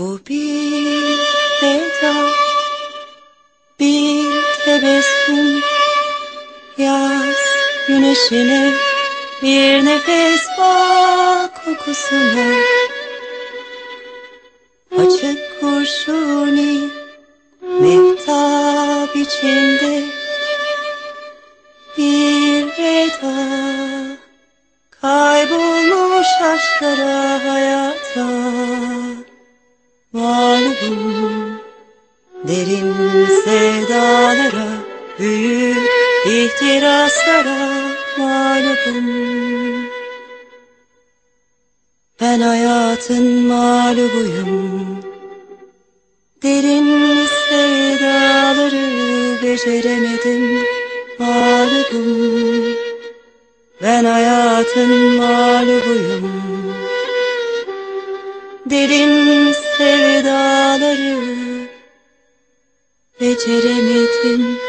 Bu bir veda, bir tebessüm, yaz güneşine bir nefes bak kokusuna. Açık kurşuni mehtap içinde. Bir veda kaybolmuş aşklara hayata derin sevdalara büyük ihtiraslara mağlubum ben hayatın mağlubuyum. Derin sevdaları beceremedim mağlubum. Ben hayatın mağlubuyum. Derin sevdaları beceremedim